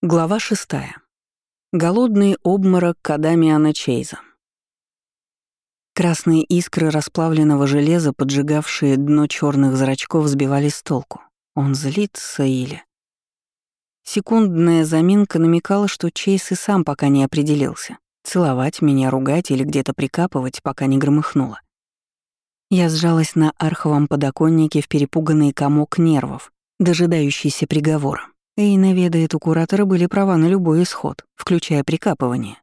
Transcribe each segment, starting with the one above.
Глава шестая. Голодный обморок Кадамиана Чейза. Красные искры расплавленного железа, поджигавшие дно черных зрачков, сбивали с толку. Он злится или... Секундная заминка намекала, что Чейз и сам пока не определился. Целовать меня, ругать или где-то прикапывать, пока не громыхнуло. Я сжалась на арховом подоконнике в перепуганный комок нервов, дожидающийся приговора. Эйна ведает, у куратора были права на любой исход, включая прикапывание.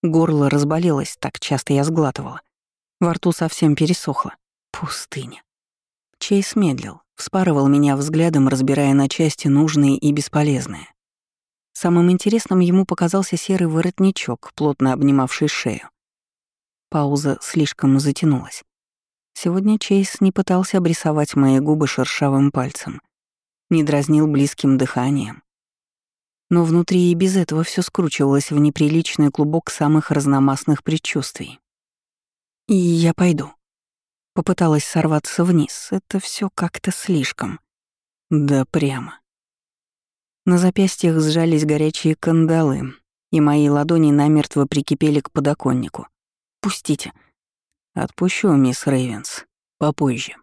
Горло разболелось, так часто я сглатывала. Во рту совсем пересохло. Пустыня. Чейз медлил, вспарывал меня взглядом, разбирая на части нужные и бесполезные. Самым интересным ему показался серый воротничок, плотно обнимавший шею. Пауза слишком затянулась. Сегодня Чейз не пытался обрисовать мои губы шершавым пальцем — не дразнил близким дыханием. Но внутри и без этого все скручивалось в неприличный клубок самых разномастных предчувствий. И я пойду. Попыталась сорваться вниз. Это все как-то слишком. Да прямо. На запястьях сжались горячие кандалы, и мои ладони намертво прикипели к подоконнику. «Пустите». «Отпущу, мисс Рейвенс. Попозже».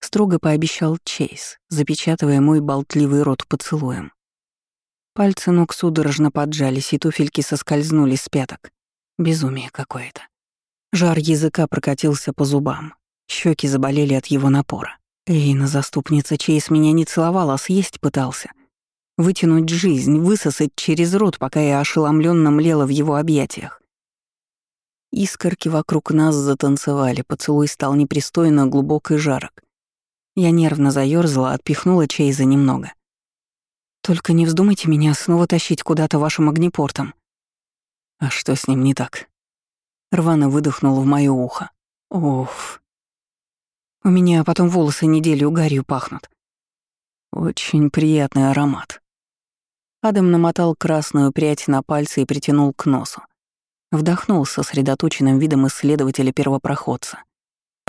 Строго пообещал Чейз, запечатывая мой болтливый рот поцелуем. Пальцы ног судорожно поджались, и туфельки соскользнули с пяток. Безумие какое-то. Жар языка прокатился по зубам. Щеки заболели от его напора. Эйна, заступница Чейз, меня не целовала, а съесть пытался. Вытянуть жизнь, высосать через рот, пока я ошеломленно млела в его объятиях. Искорки вокруг нас затанцевали, поцелуй стал непристойно глубок и жарок. Я нервно заёрзала, отпихнула Чейза немного. «Только не вздумайте меня снова тащить куда-то вашим огнепортом». «А что с ним не так?» Рвано выдохнул в моё ухо. «Уф. У меня потом волосы неделю гарью пахнут». «Очень приятный аромат». Адам намотал красную прядь на пальцы и притянул к носу. Вдохнул со сосредоточенным видом исследователя-первопроходца.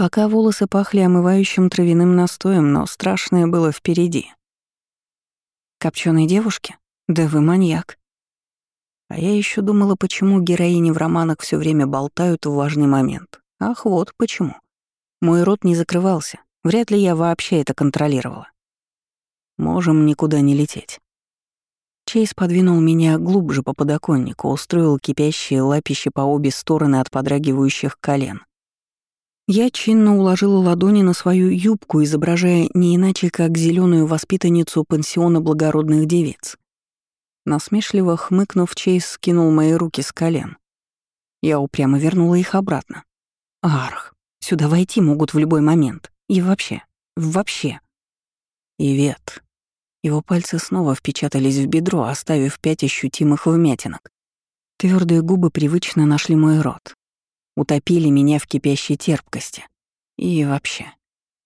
Пока волосы пахли омывающим травяным настоем, но страшное было впереди. Копченой девушке? Да вы маньяк. А я еще думала, почему героини в романах все время болтают в важный момент. Ах, вот почему. Мой рот не закрывался. Вряд ли я вообще это контролировала. Можем никуда не лететь. Чейз подвинул меня глубже по подоконнику, устроил кипящие лапищи по обе стороны от подрагивающих колен. Я чинно уложила ладони на свою юбку, изображая не иначе, как зеленую воспитанницу пансиона благородных девиц. Насмешливо хмыкнув, Чейз скинул мои руки с колен. Я упрямо вернула их обратно. «Арх, сюда войти могут в любой момент. И вообще, вообще». «Ивет». Его пальцы снова впечатались в бедро, оставив пять ощутимых вмятинок. Твердые губы привычно нашли мой рот, утопили меня в кипящей терпкости. И вообще,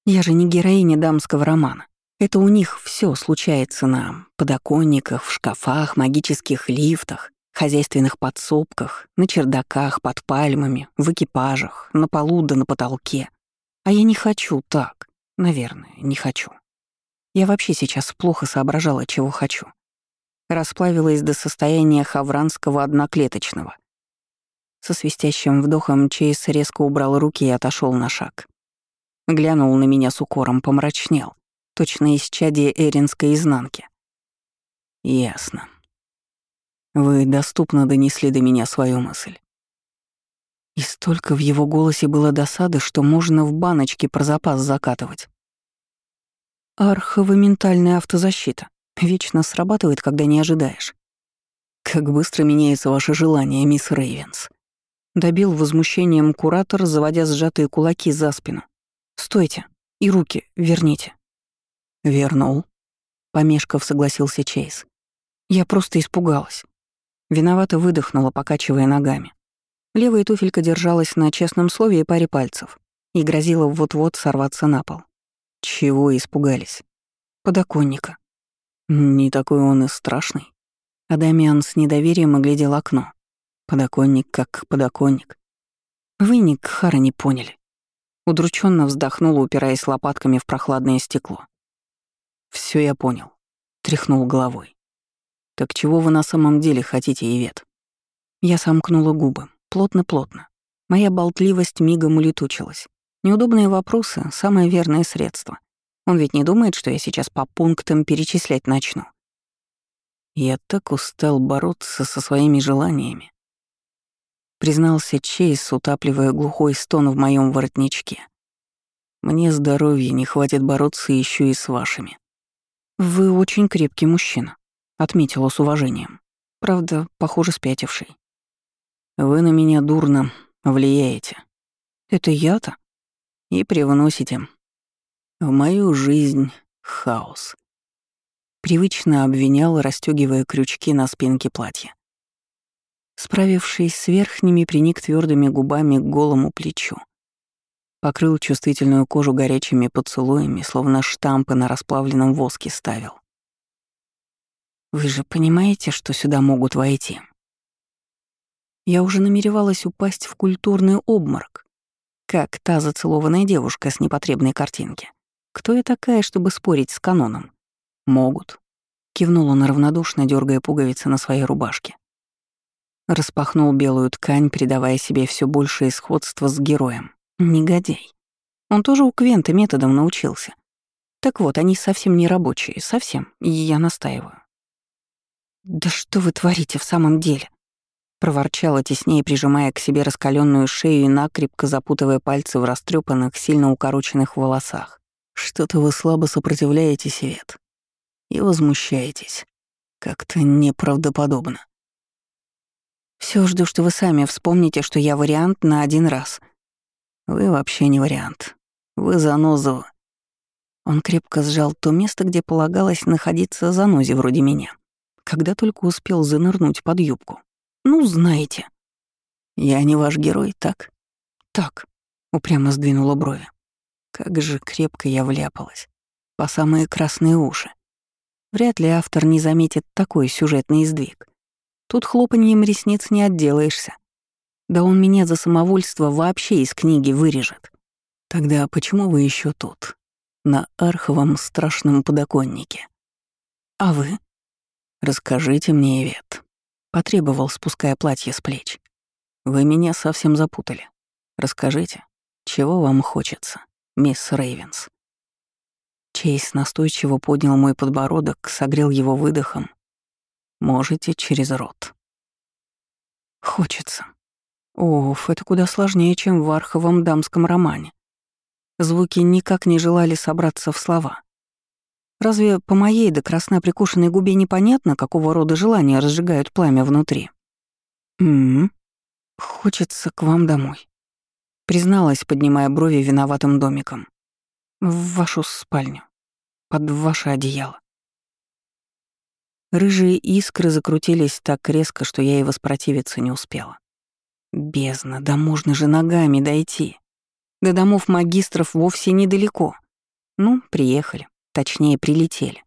я же не героиня дамского романа. Это у них все случается на подоконниках, в шкафах, магических лифтах, хозяйственных подсобках, на чердаках, под пальмами, в экипажах, на полу да на потолке. А я не хочу так. Наверное, не хочу. Я вообще сейчас плохо соображала, чего хочу. Расплавилась до состояния хавранского одноклеточного — со свистящим вдохом Чейз резко убрал руки и отошел на шаг. Глянул на меня с укором, помрачнел, точно из чади эринской изнанки. «Ясно. Вы доступно донесли до меня свою мысль». И столько в его голосе было досады, что можно в баночке про запас закатывать. Архова ментальная автозащита. Вечно срабатывает, когда не ожидаешь. Как быстро меняется ваше желание, мисс Рейвенс. Добил возмущением куратор, заводя сжатые кулаки за спину. «Стойте! И руки верните!» «Вернул», — помешков согласился Чейз. «Я просто испугалась». Виновато выдохнула, покачивая ногами. Левая туфелька держалась на честном слове и паре пальцев и грозила вот-вот сорваться на пол. Чего испугались? Подоконника. Не такой он и страшный. Адамиан с недоверием оглядел окно. Подоконник как подоконник. Вы, Ник Хара, не поняли. Удрученно вздохнула, упираясь лопатками в прохладное стекло. Все я понял. Тряхнул головой. «Так чего вы на самом деле хотите, Ивет?» Я сомкнула губы, плотно-плотно. Моя болтливость мигом улетучилась. Неудобные вопросы — самое верное средство. Он ведь не думает, что я сейчас по пунктам перечислять начну. Я так устал бороться со своими желаниями. Признался Чейз, утапливая глухой стон в моем воротничке. Мне здоровья не хватит бороться еще и с вашими. Вы очень крепкий мужчина, отметила с уважением. Правда, похоже, спятивший. Вы на меня дурно влияете. Это я-то? И привносите в мою жизнь хаос. Привычно обвинял, расстегивая крючки на спинке платья. Справившись с верхними, приник твердыми губами к голому плечу. Покрыл чувствительную кожу горячими поцелуями, словно штампы на расплавленном воске ставил. «Вы же понимаете, что сюда могут войти?» Я уже намеревалась упасть в культурный обморок, как та зацелованная девушка с непотребной картинки. Кто я такая, чтобы спорить с каноном? Могут. Кивнул он равнодушно, дергая пуговицы на своей рубашке. Распахнул белую ткань, придавая себе все большее сходство с героем. Негодяй. Он тоже у Квента методом научился. Так вот, они совсем не рабочие, совсем, и я настаиваю. «Да что вы творите в самом деле?» проворчала теснее, прижимая к себе раскаленную шею и накрепко запутывая пальцы в растрепанных, сильно укороченных волосах. «Что-то вы слабо сопротивляетесь, Вет, и возмущаетесь. Как-то неправдоподобно». Все жду, что вы сами вспомните, что я вариант на один раз. Вы вообще не вариант. Вы занозу. Он крепко сжал то место, где полагалось находиться занозе вроде меня, когда только успел занырнуть под юбку. Ну, знаете. Я не ваш герой, так? Так, упрямо сдвинула брови. Как же крепко я вляпалась. По самые красные уши. Вряд ли автор не заметит такой сюжетный сдвиг. Тут хлопаньем ресниц не отделаешься. Да он меня за самовольство вообще из книги вырежет. Тогда почему вы еще тут? На арховом страшном подоконнике. А вы? Расскажите мне, Ивет. Потребовал, спуская платье с плеч. «Вы меня совсем запутали. Расскажите, чего вам хочется, мисс Рейвенс?» Чейз настойчиво поднял мой подбородок, согрел его выдохом. «Можете через рот». «Хочется. Оф, это куда сложнее, чем в арховом дамском романе. Звуки никак не желали собраться в слова. Разве по моей до красна прикушенной губе непонятно, какого рода желания разжигают пламя внутри? Мм, хочется к вам домой. Призналась, поднимая брови виноватым домиком. В вашу спальню. Под ваше одеяло. Рыжие искры закрутились так резко, что я и воспротивиться не успела. Бездна, да можно же ногами дойти. До домов магистров вовсе недалеко. Ну, приехали. Точнее, прилетели.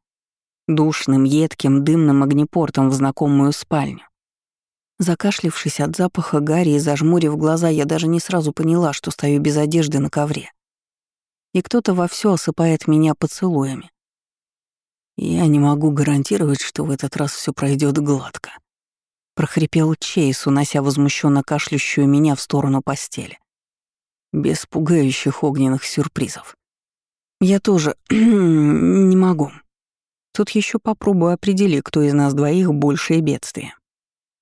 Душным, едким, дымным огнепортом в знакомую спальню. Закашлившись от запаха гари и зажмурив глаза, я даже не сразу поняла, что стою без одежды на ковре. И кто-то вовсю осыпает меня поцелуями. Я не могу гарантировать, что в этот раз все пройдет гладко. Прохрипел Чейз, унося возмущенно кашлющую меня в сторону постели. Без пугающих огненных сюрпризов. Я тоже не могу. Тут еще попробую определить, кто из нас двоих большее бедствие.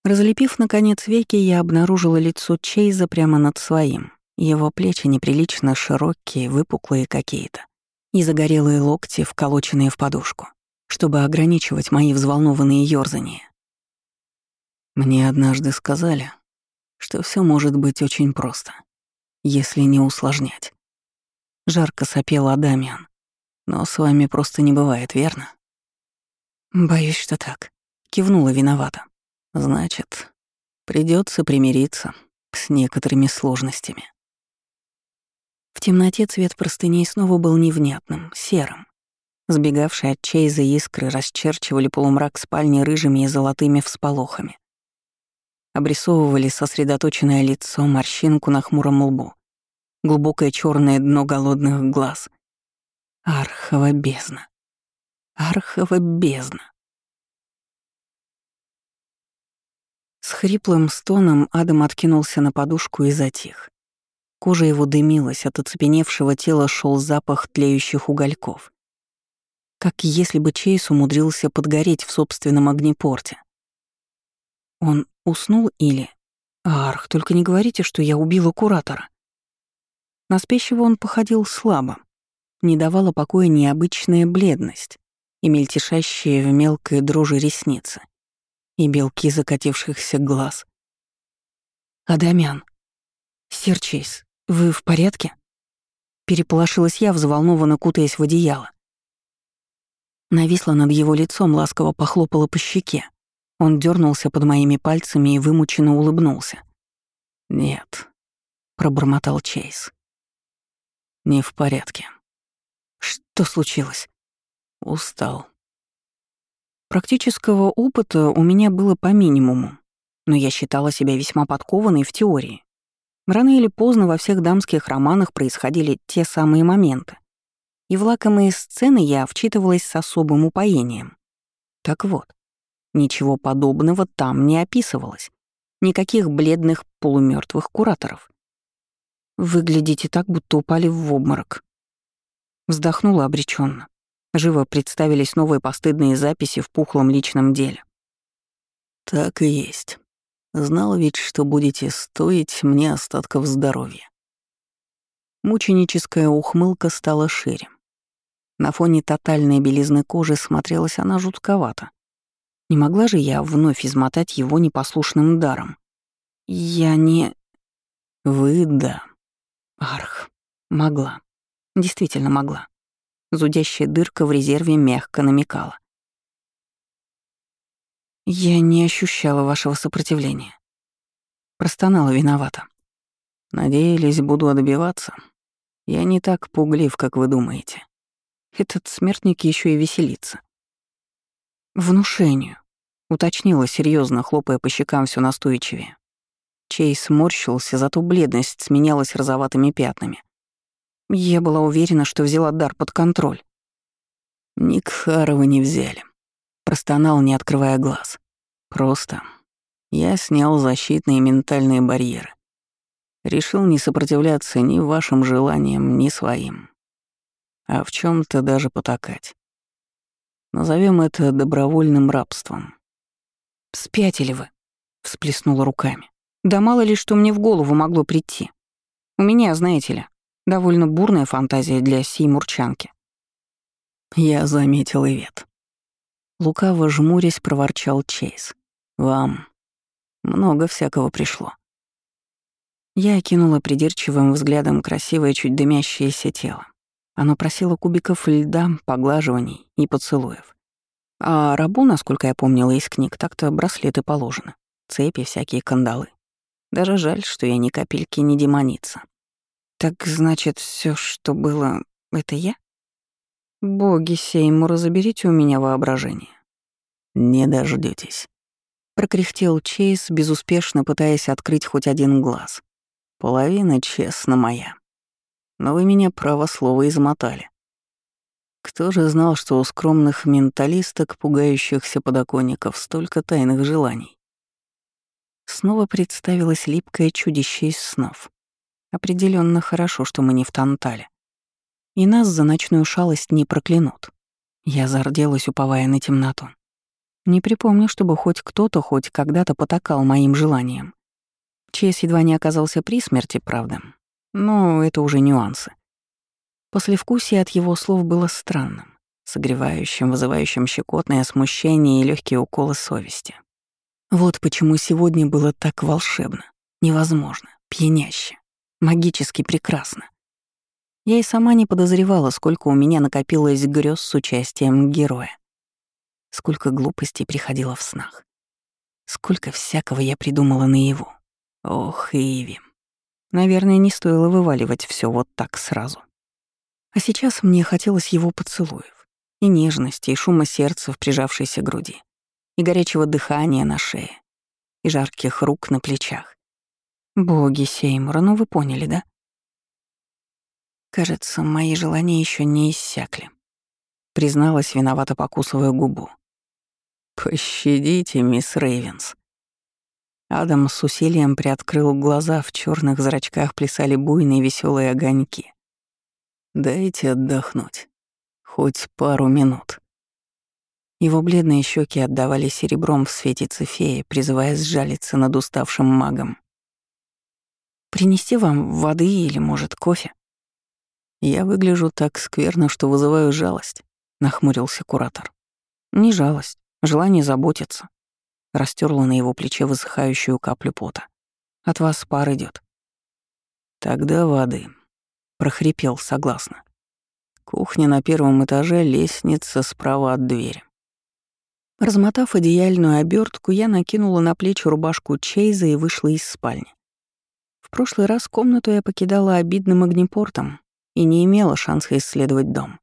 Разлепив, наконец, веки, я обнаружила лицо Чейза прямо над своим. Его плечи неприлично широкие, выпуклые какие-то. И загорелые локти, вколоченные в подушку, чтобы ограничивать мои взволнованные ёрзания. Мне однажды сказали, что все может быть очень просто, если не усложнять. Жарко сопел Адамиан. Но с вами просто не бывает, верно? Боюсь, что так. Кивнула виновата. Значит, придется примириться с некоторыми сложностями. В темноте цвет простыней снова был невнятным, серым. Сбегавшие от Чейза искры расчерчивали полумрак спальни рыжими и золотыми всполохами. Обрисовывали сосредоточенное лицо, морщинку на хмуром лбу, глубокое черное дно голодных глаз. Архова бездна. Архова бездна. хриплым стоном Адам откинулся на подушку и затих. Кожа его дымилась, от оцепеневшего тела шел запах тлеющих угольков. Как если бы Чейз умудрился подгореть в собственном огнепорте. Он уснул или... Арх, только не говорите, что я убила куратора. На спящего он походил слабо. Не давала покоя необычная бледность и мельтешащие в мелкой дрожи ресницы, и белки закатившихся глаз. «Адамян, Серчейс, вы в порядке?» Переполошилась я, взволнованно кутаясь в одеяло. Нависла над его лицом, ласково похлопала по щеке. Он дернулся под моими пальцами и вымученно улыбнулся. «Нет», — пробормотал Чейз. «Не в порядке». «Что случилось?» Устал. Практического опыта у меня было по минимуму, но я считала себя весьма подкованной в теории. Рано или поздно во всех дамских романах происходили те самые моменты. И в лакомые сцены я вчитывалась с особым упоением. Так вот, ничего подобного там не описывалось. Никаких бледных полумертвых кураторов. Выглядите так, будто упали в обморок. Вздохнула обреченно. Живо представились новые постыдные записи в пухлом личном деле. «Так и есть. Знал ведь, что будете стоить мне остатков здоровья». Мученическая ухмылка стала шире. На фоне тотальной белизны кожи смотрелась она жутковато. Не могла же я вновь измотать его непослушным даром. Я не... Вы — да. Арх. Могла. Действительно могла. Зудящая дырка в резерве мягко намекала. «Я не ощущала вашего сопротивления». Простонала виновата. «Надеялись, буду отбиваться. Я не так пуглив, как вы думаете. Этот смертник еще и веселится». «Внушению», — уточнила серьезно, хлопая по щекам все настойчивее. Чейз сморщился, зато бледность сменялась розоватыми пятнами. Я была уверена, что взяла дар под контроль. Ник Харова не взяли. Простонал, не открывая глаз. Просто я снял защитные ментальные барьеры. Решил не сопротивляться ни вашим желаниям, ни своим. А в чем то даже потакать. Назовем это добровольным рабством. «Спятили вы», — всплеснула руками. «Да мало ли, что мне в голову могло прийти. У меня, знаете ли, Довольно бурная фантазия для сей мурчанки. Я заметил Ивет. Лукаво жмурясь, проворчал Чейз. «Вам много всякого пришло». Я окинула придирчивым взглядом красивое, чуть дымящееся тело. Оно просило кубиков льда, поглаживаний и поцелуев. А рабу, насколько я помнила из книг, так-то браслеты положены. Цепи, всякие кандалы. Даже жаль, что я ни капельки не демоница. Так значит, все, что было, это я? Боги Сеймура, заберите у меня воображение. Не дождетесь. Прокряхтел Чейз, безуспешно пытаясь открыть хоть один глаз. Половина честно моя. Но вы меня право слова измотали. Кто же знал, что у скромных менталисток, пугающихся подоконников, столько тайных желаний? Снова представилось липкое чудище из снов. Определенно хорошо, что мы не в Тантале. И нас за ночную шалость не проклянут. Я зарделась, уповая на темноту. Не припомню, чтобы хоть кто-то хоть когда-то потакал моим желаниям. Чейз едва не оказался при смерти, правда. Но это уже нюансы. Послевкусие от его слов было странным, согревающим, вызывающим щекотное смущение и легкие уколы совести. Вот почему сегодня было так волшебно, невозможно, пьяняще. Магически прекрасно. Я и сама не подозревала, сколько у меня накопилось грез с участием героя. Сколько глупостей приходило в снах. Сколько всякого я придумала наяву. Ох, Иви. Наверное, не стоило вываливать все вот так сразу. А сейчас мне хотелось его поцелуев. И нежности, и шума сердца в прижавшейся груди. И горячего дыхания на шее. И жарких рук на плечах. Боги Сеймура, ну вы поняли, да? Кажется, мои желания еще не иссякли. Призналась, виновато покусывая губу. «Пощадите, мисс Рейвенс». Адам с усилием приоткрыл глаза, в черных зрачках плясали буйные веселые огоньки. «Дайте отдохнуть. Хоть пару минут». Его бледные щеки отдавали серебром в свете цифея, призывая сжалиться над уставшим магом. «Принести вам воды или, может, кофе?» «Я выгляжу так скверно, что вызываю жалость», — нахмурился куратор. «Не жалость, желание заботиться растерла на его плече высыхающую каплю пота. От вас пар идет. Тогда воды. Прохрипел согласно. Кухня на первом этаже, лестница справа от двери. Размотав одеяльную обертку, я накинула на плечи рубашку Чейза и вышла из спальни. В прошлый раз комнату я покидала обидным огнепортом и не имела шанса исследовать дом.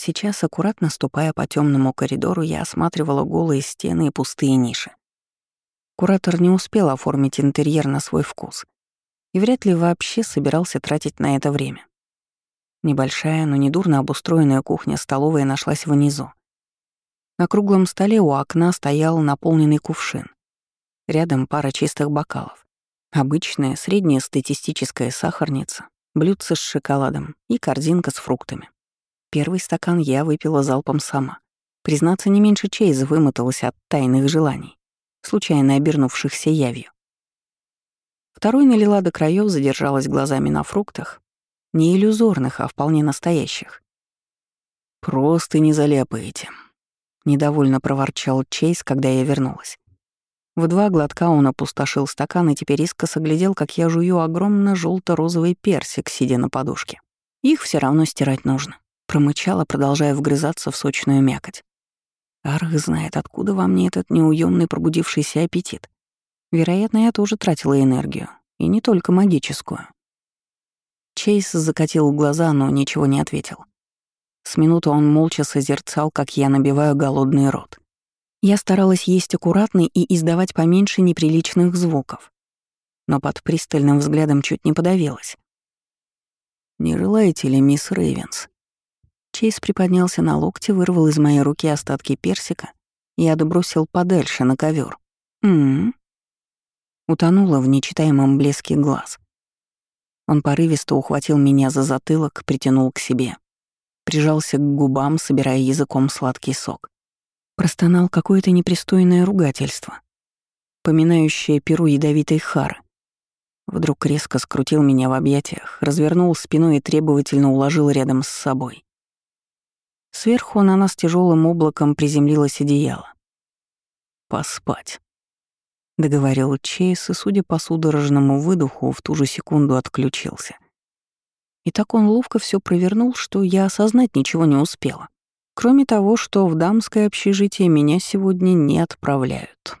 Сейчас, аккуратно ступая по темному коридору, я осматривала голые стены и пустые ниши. Куратор не успел оформить интерьер на свой вкус и вряд ли вообще собирался тратить на это время. Небольшая, но недурно обустроенная кухня-столовая нашлась внизу. На круглом столе у окна стоял наполненный кувшин. Рядом пара чистых бокалов. Обычная, средняя статистическая сахарница, блюдце с шоколадом и корзинка с фруктами. Первый стакан я выпила залпом сама. Признаться, не меньше Чейз вымоталась от тайных желаний, случайно обернувшихся явью. Второй налила до краев, задержалась глазами на фруктах, не иллюзорных, а вполне настоящих. «Просто не заляпаете», — недовольно проворчал Чейз, когда я вернулась. В два глотка он опустошил стакан и теперь искоса глядел, как я жую огромно желто розовый персик, сидя на подушке. Их все равно стирать нужно. Промычала, продолжая вгрызаться в сочную мякоть. Арх знает, откуда во мне этот неуемный пробудившийся аппетит. Вероятно, я тоже тратила энергию, и не только магическую. Чейз закатил глаза, но ничего не ответил. С минуты он молча созерцал, как я набиваю голодный рот. Я старалась есть аккуратно и издавать поменьше неприличных звуков, но под пристальным взглядом чуть не подавилась. «Не желаете ли, мисс Рейвенс?» Чейз приподнялся на локте, вырвал из моей руки остатки персика и отбросил подальше на ковер. «М-м-м». Утонула в нечитаемом блеске глаз. Он порывисто ухватил меня за затылок, притянул к себе. Прижался к губам, собирая языком сладкий сок. Простонал какое-то непристойное ругательство, поминающее перу ядовитой хары. Вдруг резко скрутил меня в объятиях, развернул спиной и требовательно уложил рядом с собой. Сверху на нас тяжелым облаком приземлилось одеяло. «Поспать», — договорил Чейз, и, судя по судорожному выдоху, в ту же секунду отключился. И так он ловко все провернул, что я осознать ничего не успела. Кроме того, что в дамское общежитие меня сегодня не отправляют.